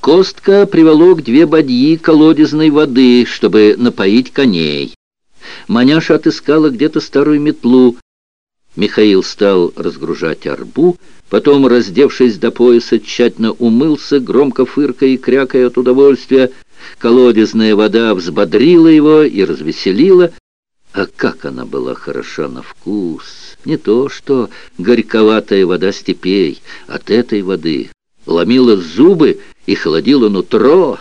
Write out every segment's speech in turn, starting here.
Костка приволок две бадьи колодезной воды, чтобы напоить коней. Маняша отыскала где-то старую метлу. Михаил стал разгружать арбу, потом, раздевшись до пояса, тщательно умылся, громко фыркая и крякая от удовольствия. Колодезная вода взбодрила его и развеселила. А как она была хороша на вкус! Не то что горьковатая вода степей. От этой воды ломила зубы и холодила нутро.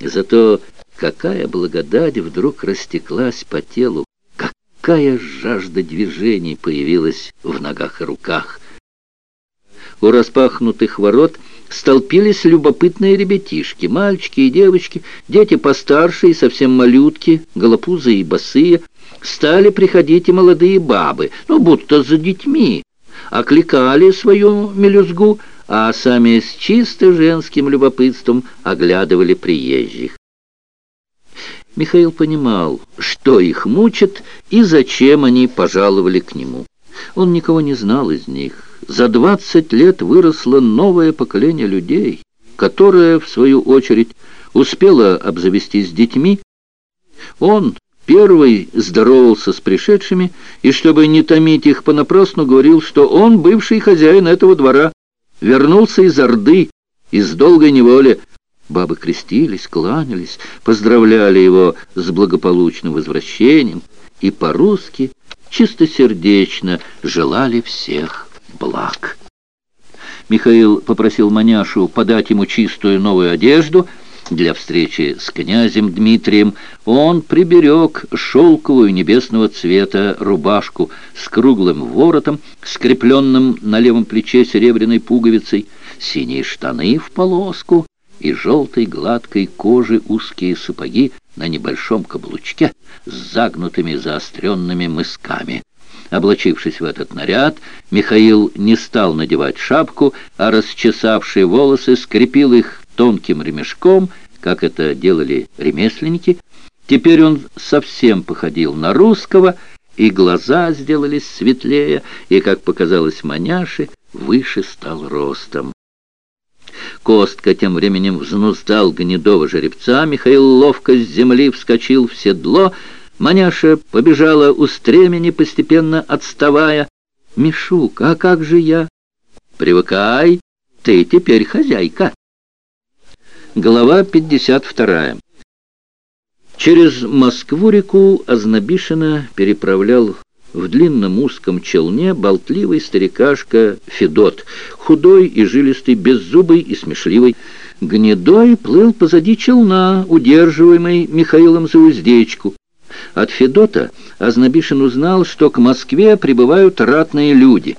Зато какая благодать вдруг растеклась по телу, какая жажда движений появилась в ногах и руках. У распахнутых ворот столпились любопытные ребятишки, мальчики и девочки, дети постарше и совсем малютки, голопузые и босые. Стали приходить и молодые бабы, ну, будто за детьми, окликали свою мелюзгу, а сами с чисто женским любопытством оглядывали приезжих. Михаил понимал, что их мучит и зачем они пожаловали к нему. Он никого не знал из них. За двадцать лет выросло новое поколение людей, которое, в свою очередь, успело обзавестись детьми. Он первый здоровался с пришедшими, и, чтобы не томить их понапрасну, говорил, что он бывший хозяин этого двора, вернулся из Орды, из долгой неволи. Бабы крестились, кланялись, поздравляли его с благополучным возвращением и по-русски чистосердечно желали всех благ. Михаил попросил Маняшу подать ему чистую новую одежду для встречи с князем Дмитрием. Он приберег шелковую небесного цвета рубашку с круглым воротом, скрепленным на левом плече серебряной пуговицей, синие штаны в полоску и желтой гладкой кожи узкие сапоги на небольшом каблучке с загнутыми заостренными мысками. Облачившись в этот наряд, Михаил не стал надевать шапку, а расчесавшие волосы скрепил их тонким ремешком, как это делали ремесленники. Теперь он совсем походил на русского, и глаза сделались светлее, и, как показалось маняше, выше стал ростом. Костка тем временем взнуздал гнедого жеребца, Михаил ловко с земли вскочил в седло, Маняша побежала у стремени, постепенно отставая. «Мишук, а как же я?» «Привыкай, ты теперь хозяйка». Глава 52. Через Москву-реку Ознобишина переправлял в длинном узком челне болтливый старикашка Федот, худой и жилистый, беззубый и смешливый. Гнедой плыл позади челна, удерживаемый Михаилом за уздечку. От Федота Ознобишин узнал, что к Москве прибывают ратные люди.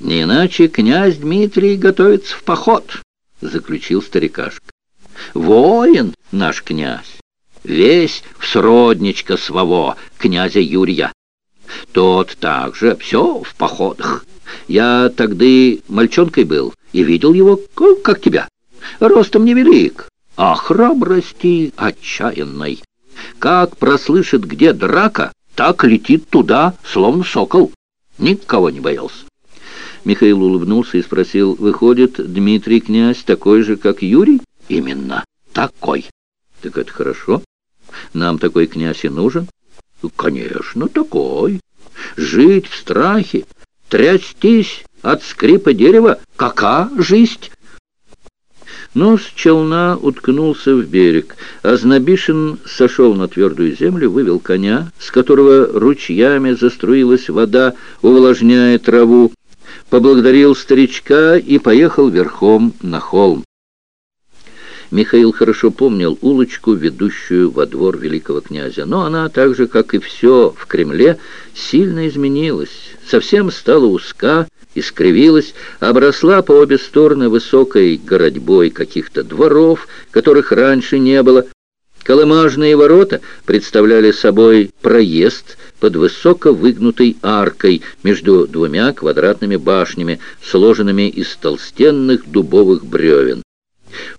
«Не иначе князь Дмитрий готовится в поход», — заключил старикашка. «Воин наш князь, весь в сродничка своего князя Юрия. Тот также все в походах. Я тогда мальчонкой был и видел его, как тебя. Ростом невелик, а храбрости отчаянной. Как прослышит, где драка, так летит туда, словно сокол. Никого не боялся. Михаил улыбнулся и спросил, выходит, Дмитрий князь такой же, как Юрий? Именно такой. Так это хорошо. Нам такой князь и нужен. Конечно, такой. Жить в страхе, трястись от скрипа дерева, кака жизнь? Нос челна уткнулся в берег, а Знобишин сошел на твердую землю, вывел коня, с которого ручьями заструилась вода, увлажняя траву, поблагодарил старичка и поехал верхом на холм. Михаил хорошо помнил улочку, ведущую во двор великого князя, но она, так же, как и все в Кремле, сильно изменилась, совсем стала узка, искривилась, обросла по обе стороны высокой городьбой каких-то дворов, которых раньше не было. Колымажные ворота представляли собой проезд под высоко выгнутой аркой между двумя квадратными башнями, сложенными из толстенных дубовых бревен.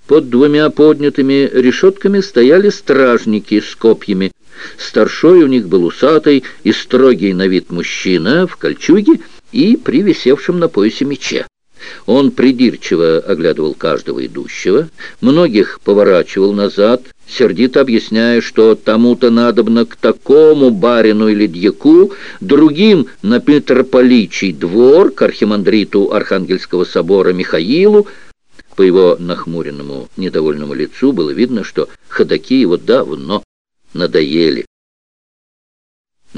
Под двумя поднятыми решетками стояли стражники с копьями. Старшой у них был усатый и строгий на вид мужчина в кольчуге, и при висевшем на поясе мече. Он придирчиво оглядывал каждого идущего, многих поворачивал назад, сердито объясняя, что тому-то надобно к такому барину или дьяку, другим на митрополичий двор, к архимандриту Архангельского собора Михаилу. По его нахмуренному, недовольному лицу было видно, что ходаки его давно надоели.